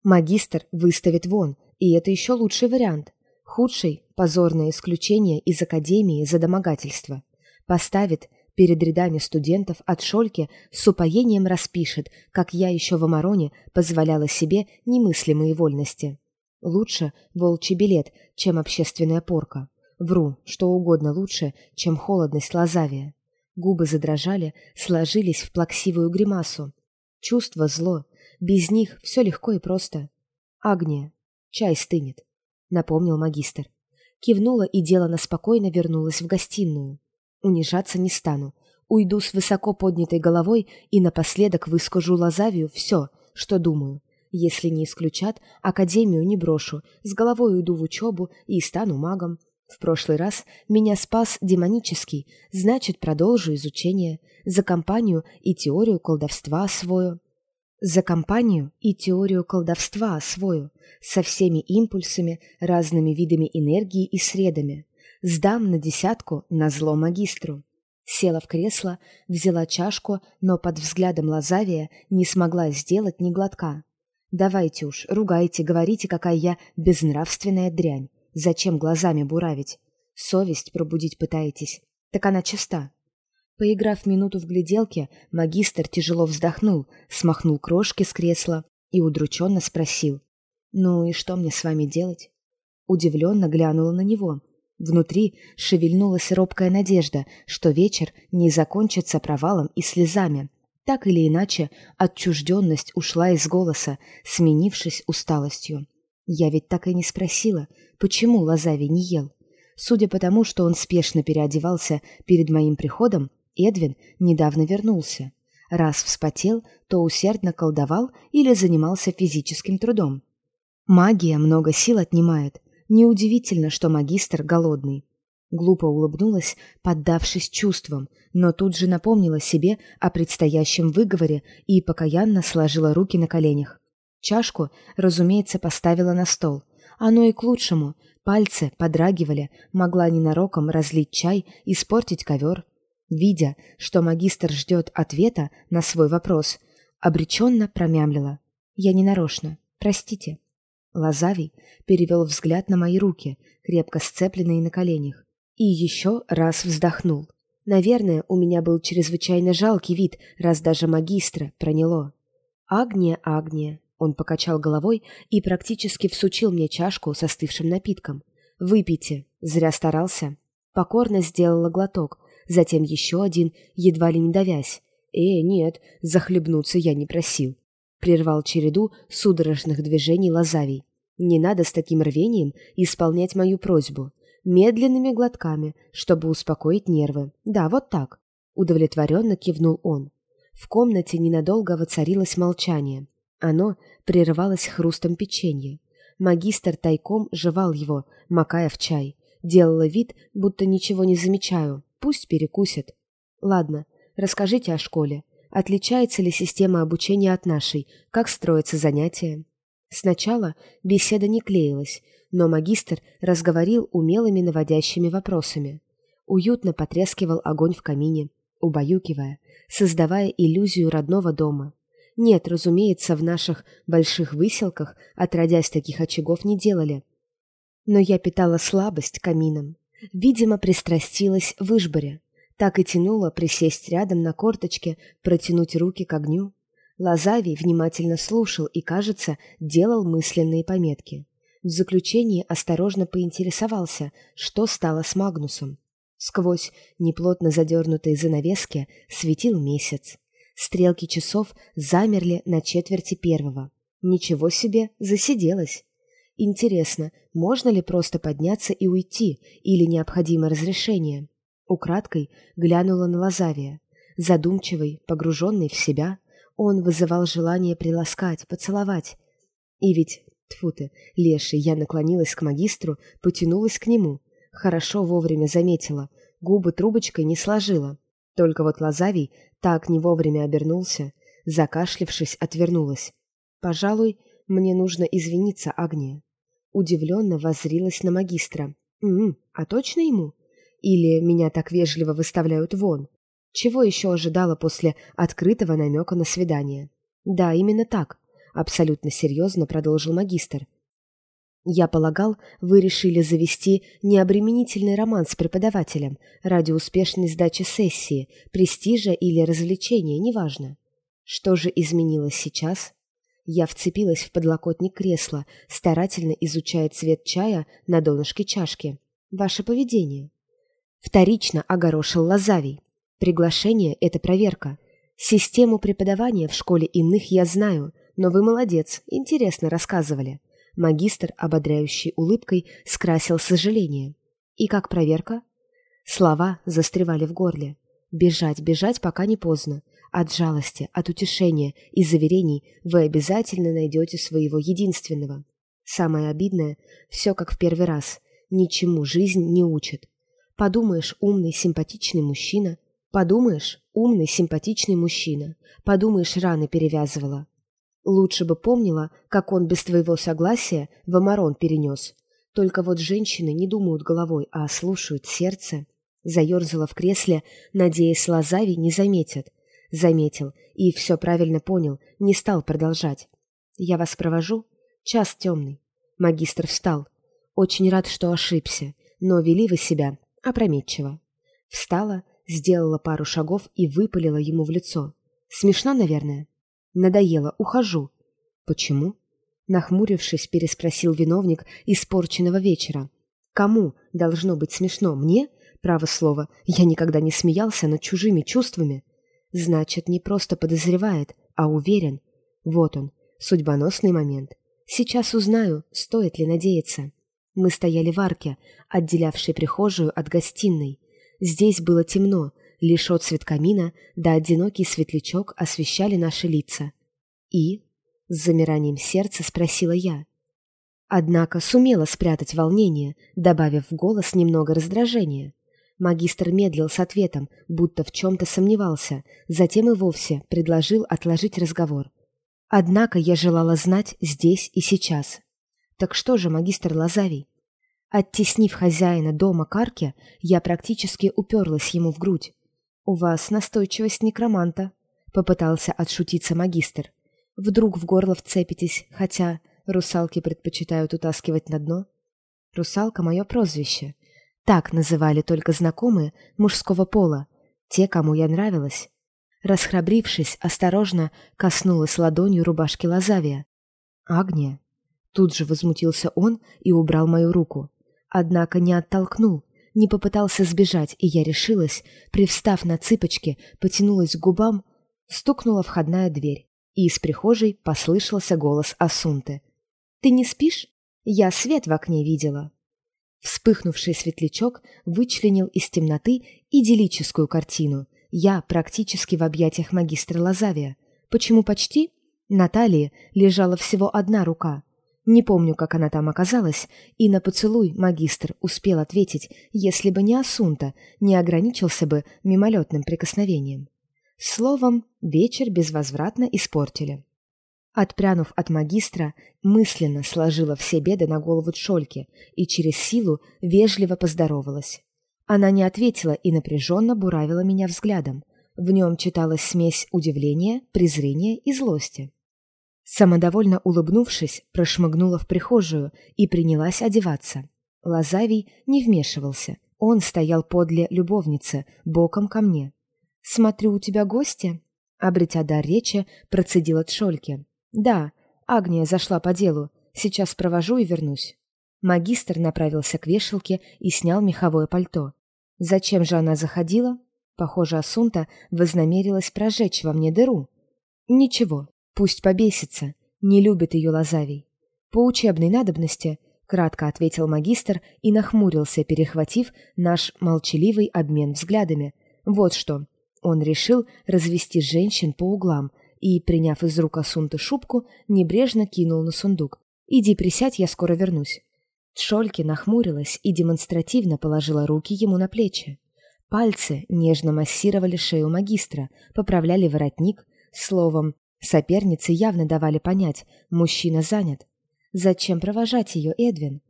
Магистр выставит вон, и это еще лучший вариант. Худший – позорное исключение из академии за домогательство поставит перед рядами студентов от Шольки с упоением распишет, как я еще в Амароне позволяла себе немыслимые вольности. Лучше волчий билет, чем общественная порка. Вру, что угодно лучше, чем холодность лазавия. Губы задрожали, сложились в плаксивую гримасу. Чувство зло. Без них все легко и просто. Агния, чай стынет, напомнил магистр. Кивнула и делано спокойно вернулась в гостиную. Унижаться не стану. Уйду с высоко поднятой головой и напоследок выскажу Лазавию все, что думаю. Если не исключат, академию не брошу, с головой уйду в учебу и стану магом. В прошлый раз меня спас демонический, значит, продолжу изучение. За компанию и теорию колдовства освою. За компанию и теорию колдовства освою, со всеми импульсами, разными видами энергии и средами. Сдам на десятку на зло магистру. Села в кресло, взяла чашку, но под взглядом Лазавия не смогла сделать ни глотка. «Давайте уж, ругайте, говорите, какая я безнравственная дрянь. Зачем глазами буравить? Совесть пробудить пытаетесь. Так она чиста». Поиграв минуту в гляделке, магистр тяжело вздохнул, смахнул крошки с кресла и удрученно спросил. «Ну и что мне с вами делать?» Удивленно глянула на него — Внутри шевельнулась робкая надежда, что вечер не закончится провалом и слезами. Так или иначе, отчужденность ушла из голоса, сменившись усталостью. Я ведь так и не спросила, почему Лазави не ел. Судя по тому, что он спешно переодевался перед моим приходом, Эдвин недавно вернулся. Раз вспотел, то усердно колдовал или занимался физическим трудом. Магия много сил отнимает, Неудивительно, что магистр голодный. Глупо улыбнулась, поддавшись чувствам, но тут же напомнила себе о предстоящем выговоре и покаянно сложила руки на коленях. Чашку, разумеется, поставила на стол. Оно и к лучшему. Пальцы подрагивали, могла ненароком разлить чай, испортить ковер. Видя, что магистр ждет ответа на свой вопрос, обреченно промямлила. «Я не нарочно. Простите». Лазавий перевел взгляд на мои руки, крепко сцепленные на коленях, и еще раз вздохнул. Наверное, у меня был чрезвычайно жалкий вид, раз даже магистра проняло. «Агния, Агния!» Он покачал головой и практически всучил мне чашку с остывшим напитком. «Выпейте!» Зря старался. Покорно сделала глоток, затем еще один, едва ли не давясь. «Э, нет, захлебнуться я не просил прервал череду судорожных движений Лазавий. «Не надо с таким рвением исполнять мою просьбу. Медленными глотками, чтобы успокоить нервы. Да, вот так». Удовлетворенно кивнул он. В комнате ненадолго воцарилось молчание. Оно прерывалось хрустом печенья. Магистр тайком жевал его, макая в чай. Делала вид, будто ничего не замечаю. Пусть перекусит. Ладно, расскажите о школе. Отличается ли система обучения от нашей? Как строятся занятия? Сначала беседа не клеилась, но магистр разговорил умелыми наводящими вопросами. Уютно потрескивал огонь в камине, убаюкивая, создавая иллюзию родного дома. Нет, разумеется, в наших больших выселках отродясь таких очагов не делали. Но я питала слабость каминам. Видимо, пристрастилась в Ижборе. Так и тянуло присесть рядом на корточке, протянуть руки к огню. Лазавий внимательно слушал и, кажется, делал мысленные пометки. В заключении осторожно поинтересовался, что стало с Магнусом. Сквозь неплотно задернутые занавески светил месяц. Стрелки часов замерли на четверти первого. Ничего себе, засиделась. Интересно, можно ли просто подняться и уйти, или необходимо разрешение? Украдкой глянула на Лазавия. Задумчивый, погруженный в себя, он вызывал желание приласкать, поцеловать. И ведь, тьфу ты, леший, я наклонилась к магистру, потянулась к нему. Хорошо вовремя заметила, губы трубочкой не сложила. Только вот Лазавий так не вовремя обернулся, закашлившись, отвернулась. «Пожалуй, мне нужно извиниться, Агния». Удивленно воззрилась на магистра. «М-м, а точно ему?» Или меня так вежливо выставляют вон? Чего еще ожидала после открытого намека на свидание? Да, именно так, абсолютно серьезно продолжил магистр. Я полагал, вы решили завести необременительный роман с преподавателем ради успешной сдачи сессии, престижа или развлечения, неважно. Что же изменилось сейчас? Я вцепилась в подлокотник кресла, старательно изучая цвет чая на донышке чашки. Ваше поведение. Вторично огорошил Лазавий. Приглашение — это проверка. Систему преподавания в школе иных я знаю, но вы молодец, интересно рассказывали. Магистр, ободряющий улыбкой, скрасил сожаление. И как проверка? Слова застревали в горле. Бежать, бежать, пока не поздно. От жалости, от утешения и заверений вы обязательно найдете своего единственного. Самое обидное — все как в первый раз. Ничему жизнь не учит. Подумаешь, умный, симпатичный мужчина. Подумаешь, умный, симпатичный мужчина. Подумаешь, раны перевязывала. Лучше бы помнила, как он без твоего согласия в Амарон перенес. Только вот женщины не думают головой, а слушают сердце. Заерзала в кресле, надеясь, Лазави не заметит. Заметил и все правильно понял, не стал продолжать. «Я вас провожу?» «Час темный». Магистр встал. «Очень рад, что ошибся, но вели вы себя опрометчиво». Встала, сделала пару шагов и выпалила ему в лицо. «Смешно, наверное?» «Надоело, ухожу». «Почему?» Нахмурившись, переспросил виновник испорченного вечера. «Кому должно быть смешно? Мне? Право слово, я никогда не смеялся над чужими чувствами». «Значит, не просто подозревает, а уверен. Вот он, судьбоносный момент. Сейчас узнаю, стоит ли надеяться». Мы стояли в арке, отделявшей прихожую от гостиной. Здесь было темно, лишь отцвет камина да одинокий светлячок освещали наши лица. И с замиранием сердца спросила я. Однако сумела спрятать волнение, добавив в голос немного раздражения. Магистр медлил с ответом, будто в чем-то сомневался, затем и вовсе предложил отложить разговор. Однако я желала знать здесь и сейчас. Так что же, магистр Лазавий? Оттеснив хозяина дома Карки, я практически уперлась ему в грудь. «У вас настойчивость некроманта», — попытался отшутиться магистр. Вдруг в горло вцепитесь, хотя русалки предпочитают утаскивать на дно? Русалка — мое прозвище. Так называли только знакомые мужского пола, те, кому я нравилась. Расхрабрившись, осторожно коснулась ладонью рубашки Лазавия. «Агния!» Тут же возмутился он и убрал мою руку. Однако не оттолкнул, не попытался сбежать, и я решилась, привстав на цыпочки, потянулась к губам, стукнула входная дверь и из прихожей послышался голос Асунты. «Ты не спишь? Я свет в окне видела». Вспыхнувший светлячок вычленил из темноты идиллическую картину. Я практически в объятиях магистра Лазавия. Почему почти? На талии лежала всего одна рука. Не помню, как она там оказалась, и на поцелуй магистр успел ответить, если бы не Асунта, не ограничился бы мимолетным прикосновением. Словом, вечер безвозвратно испортили. Отпрянув от магистра, мысленно сложила все беды на голову Чольки и через силу вежливо поздоровалась. Она не ответила и напряженно буравила меня взглядом. В нем читалась смесь удивления, презрения и злости. Самодовольно улыбнувшись, прошмыгнула в прихожую и принялась одеваться. Лазавий не вмешивался. Он стоял подле любовницы, боком ко мне. «Смотрю, у тебя гости?» Обретя дар речи, процедила Тшольке. «Да, Агния зашла по делу. Сейчас провожу и вернусь». Магистр направился к вешалке и снял меховое пальто. Зачем же она заходила? Похоже, Асунта вознамерилась прожечь во мне дыру. Ничего, пусть побесится. Не любит ее Лазавий. По учебной надобности, кратко ответил магистр и нахмурился, перехватив наш молчаливый обмен взглядами. Вот что. Он решил развести женщин по углам и, приняв из рук Асунты шубку, небрежно кинул на сундук. «Иди присядь, я скоро вернусь». Тшольки нахмурилась и демонстративно положила руки ему на плечи. Пальцы нежно массировали шею магистра, поправляли воротник. Словом, соперницы явно давали понять, мужчина занят. Зачем провожать ее, Эдвин?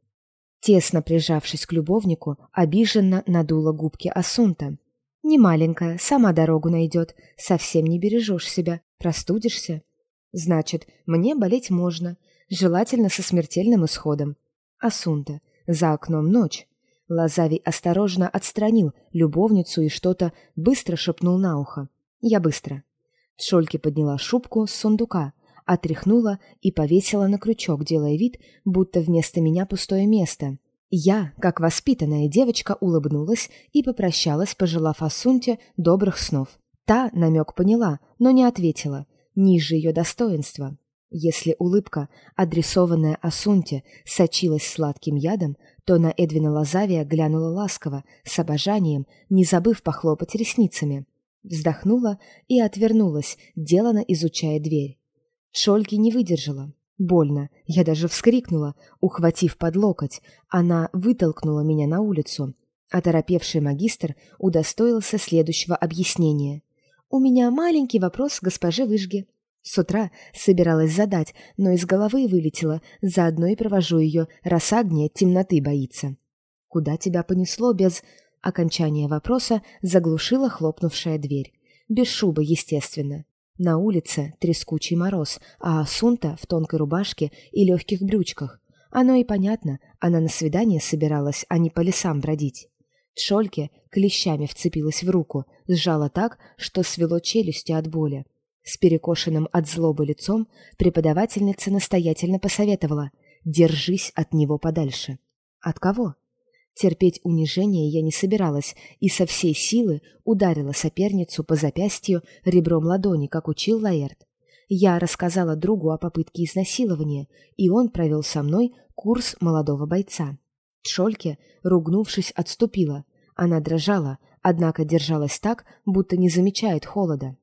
Тесно прижавшись к любовнику, обиженно надула губки Асунта. Не маленькая, сама дорогу найдет. Совсем не бережешь себя, простудишься. Значит, мне болеть можно, желательно со смертельным исходом. Асунта. За окном ночь. Лазавий осторожно отстранил любовницу и что-то быстро шепнул на ухо. Я быстро. Шольки подняла шубку с сундука, отряхнула и повесила на крючок, делая вид, будто вместо меня пустое место. Я, как воспитанная девочка, улыбнулась и попрощалась, пожелав Асунте добрых снов. Та намек поняла, но не ответила. Ниже ее достоинства. Если улыбка, адресованная Асунте, сочилась сладким ядом, то на Эдвина Лазавия глянула ласково, с обожанием, не забыв похлопать ресницами. Вздохнула и отвернулась, делано изучая дверь. Шольки не выдержала, Больно. Я даже вскрикнула, ухватив под локоть. Она вытолкнула меня на улицу. Оторопевший магистр удостоился следующего объяснения. «У меня маленький вопрос госпоже Выжге». С утра собиралась задать, но из головы вылетела, заодно и провожу ее, раз Агния темноты боится. «Куда тебя понесло без...» Окончание вопроса заглушила хлопнувшая дверь. Без шубы, естественно. На улице трескучий мороз, а Асунта в тонкой рубашке и легких брючках. Оно и понятно, она на свидание собиралась, а не по лесам бродить. Тшольке клещами вцепилась в руку, сжала так, что свело челюсти от боли. С перекошенным от злобы лицом преподавательница настоятельно посоветовала «Держись от него подальше». От кого? Терпеть унижение я не собиралась и со всей силы ударила соперницу по запястью ребром ладони, как учил Лаэрт. Я рассказала другу о попытке изнасилования, и он провел со мной курс молодого бойца. Тшольке, ругнувшись, отступила. Она дрожала, однако держалась так, будто не замечает холода.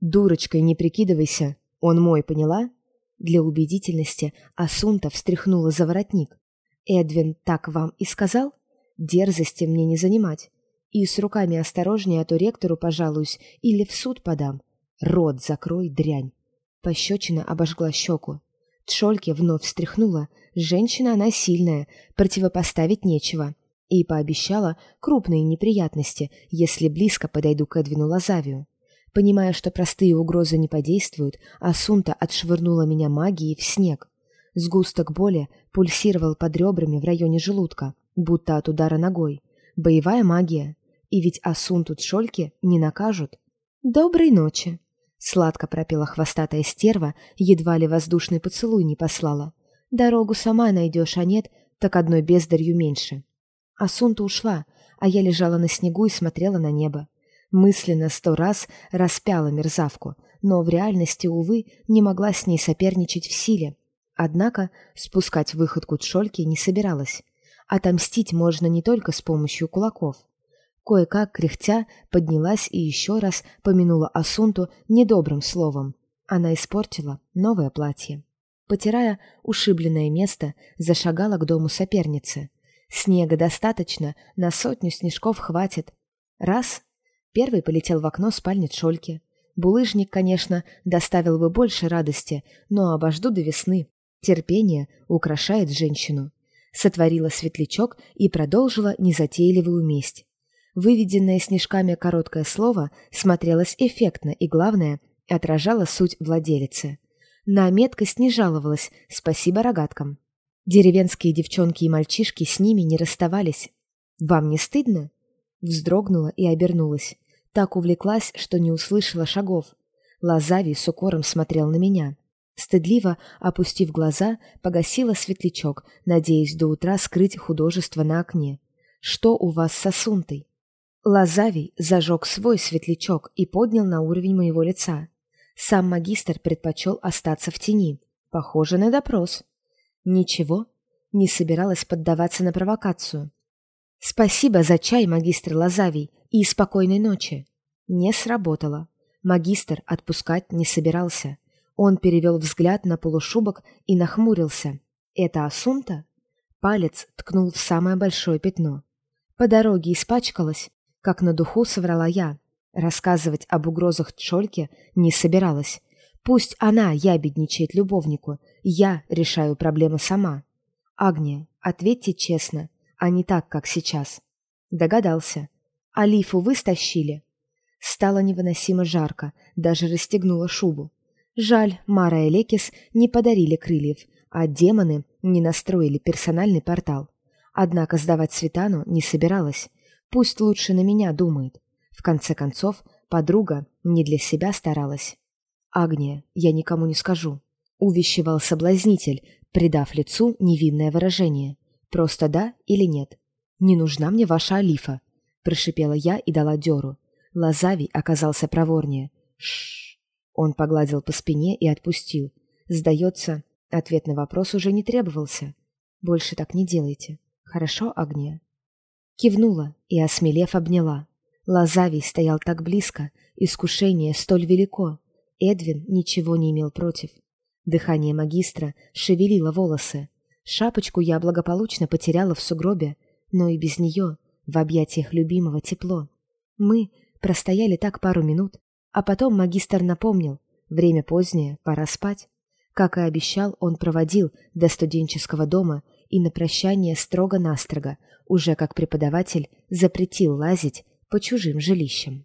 «Дурочкой не прикидывайся, он мой, поняла?» Для убедительности Асунта встряхнула за воротник. «Эдвин так вам и сказал? Дерзости мне не занимать. И с руками осторожнее, а то ректору пожалуюсь или в суд подам. Рот закрой, дрянь!» Пощечина обожгла щеку. Тшольке вновь встряхнула. Женщина она сильная, противопоставить нечего. И пообещала крупные неприятности, если близко подойду к Эдвину Лазавию. Понимая, что простые угрозы не подействуют, Асунта отшвырнула меня магией в снег. Сгусток боли пульсировал под ребрами в районе желудка, будто от удара ногой. Боевая магия. И ведь Асунту Тшольки не накажут. «Доброй ночи!» Сладко пропела хвостатая стерва, едва ли воздушный поцелуй не послала. «Дорогу сама найдешь, а нет, так одной бездарью меньше». Асунта ушла, а я лежала на снегу и смотрела на небо. Мысленно сто раз распяла мерзавку, но в реальности, увы, не могла с ней соперничать в силе. Однако спускать выходку Тшольки не собиралась. Отомстить можно не только с помощью кулаков. Кое-как, кряхтя, поднялась и еще раз помянула Асунту недобрым словом. Она испортила новое платье. Потирая ушибленное место, зашагала к дому соперницы. Снега достаточно, на сотню снежков хватит. Раз Первый полетел в окно спальни Чольки. Булыжник, конечно, доставил бы больше радости, но обожду до весны. Терпение украшает женщину. Сотворила светлячок и продолжила незатейливую месть. Выведенное снежками короткое слово смотрелось эффектно и, главное, отражало суть владелицы. На меткость не жаловалась, спасибо рогаткам. Деревенские девчонки и мальчишки с ними не расставались. «Вам не стыдно?» Вздрогнула и обернулась. Так увлеклась, что не услышала шагов. Лазавий с укором смотрел на меня. Стыдливо, опустив глаза, погасила светлячок, надеясь до утра скрыть художество на окне. «Что у вас с Асунтой?» Лазавий зажег свой светлячок и поднял на уровень моего лица. Сам магистр предпочел остаться в тени. Похоже на допрос. Ничего, не собиралась поддаваться на провокацию. «Спасибо за чай, магистр Лазавий, и спокойной ночи». Не сработало. Магистр отпускать не собирался. Он перевел взгляд на полушубок и нахмурился. «Это Асунта?» Палец ткнул в самое большое пятно. По дороге испачкалась, как на духу соврала я. Рассказывать об угрозах Чольке не собиралась. Пусть она ябедничает любовнику, я решаю проблемы сама. Агния, ответьте честно, а не так, как сейчас. Догадался. Алифу вы стащили? Стало невыносимо жарко, даже расстегнула шубу. Жаль, Мара и Лекис не подарили крыльев, а демоны не настроили персональный портал. Однако сдавать Светану не собиралась. Пусть лучше на меня думает. В конце концов, подруга не для себя старалась. «Агния, я никому не скажу», — увещевал соблазнитель, придав лицу невинное выражение. Просто да или нет? Не нужна мне ваша Алифа, прошипела я и дала дёру. Лазавий оказался проворнее. Шш. Он погладил по спине и отпустил. Сдается, ответ на вопрос уже не требовался. Больше так не делайте. Хорошо, Агния? Кивнула и, осмелев, обняла. Лазавий стоял так близко, искушение столь велико. Эдвин ничего не имел против. Дыхание магистра шевелило волосы. Шапочку я благополучно потеряла в сугробе, но и без нее, в объятиях любимого, тепло. Мы простояли так пару минут, а потом магистр напомнил, время позднее, пора спать. Как и обещал, он проводил до студенческого дома и на прощание строго-настрого, уже как преподаватель, запретил лазить по чужим жилищам.